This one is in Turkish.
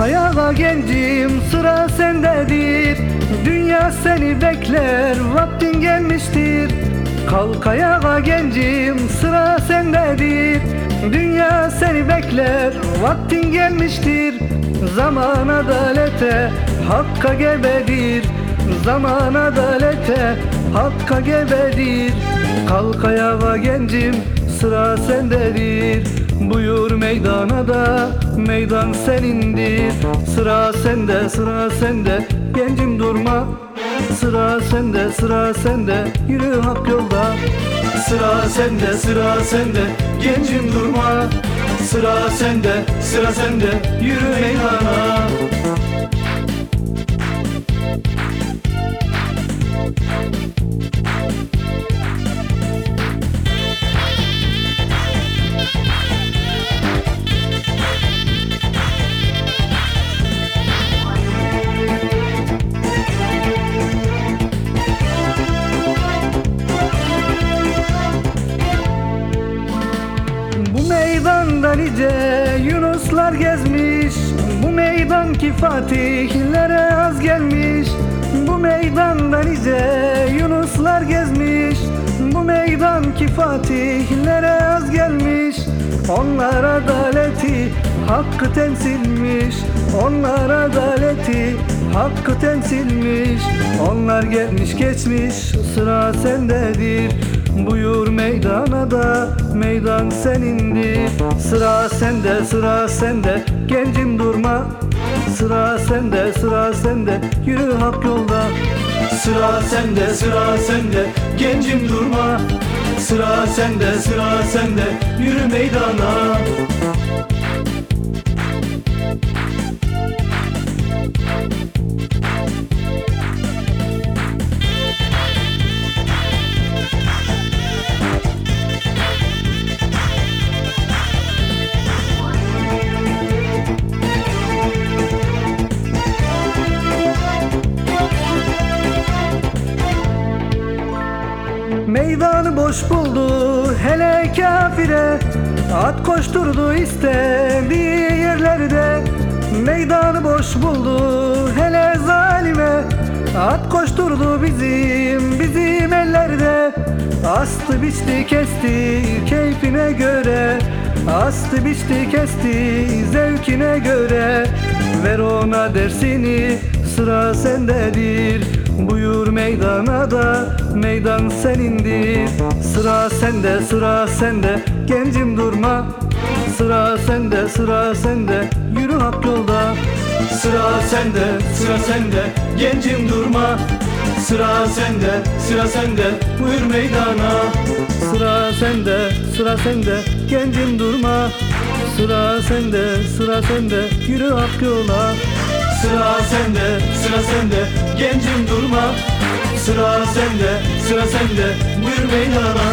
Kalk ayağa gencim sıra sendedir Dünya seni bekler vaktin gelmiştir. Kalk ayağa gencim sıra sendedir Dünya seni bekler vaktin gelmiştir. Zaman adalete hakka gebedir. Zaman adalete hakka gebedir. Kalk ayağa gencim sıra sendedir Buyur meydana da meydan senindir. Sıra sende sıra sende gencim durma. Sıra sende sıra sende yürü hak yolda. Sıra sende sıra sende gencim durma. Sıra sende sıra sende yürü meydana meydanda nice Yunuslar gezmiş. Bu meydan ki fatihlere az gelmiş. Bu meydanda nice Yunuslar gezmiş. Bu meydan ki fatihlere az gelmiş. Onlar adaleti hakkı temsilmiş. Onlar adaleti hakkı temsilmiş. Onlar gelmiş geçmiş sıra sendedir Buyur meydana da meydan senindir Sıra sende sıra sende gencim durma. Sıra sende sıra sende yürü hak yolda. Sıra sende sıra sende gencim durma. Sıra sende sıra sende yürü meydana Meydanı boş buldu hele kafire. At koşturdu istediği yerlerde. Meydanı boş buldu hele zalime. At koşturdu bizim bizim ellerde. Astı biçti kesti keyfine göre. Astı biçti kesti zevkine göre. Ver ona dersini sıra sendedir Buyur meydana da meydan senindir Sıra sende sıra sende gencim durma. Sıra sende sıra sende yürü hak yolda. Sıra sende sıra sende gencim durma. Sıra sende sıra sende buyur meydana. Sıra sende sıra sende gencim durma. Sıra sende sıra sende yürü hak yola Sıra sende, sıra sende, gencim durma. Sıra sende, sıra sende, buyur meydana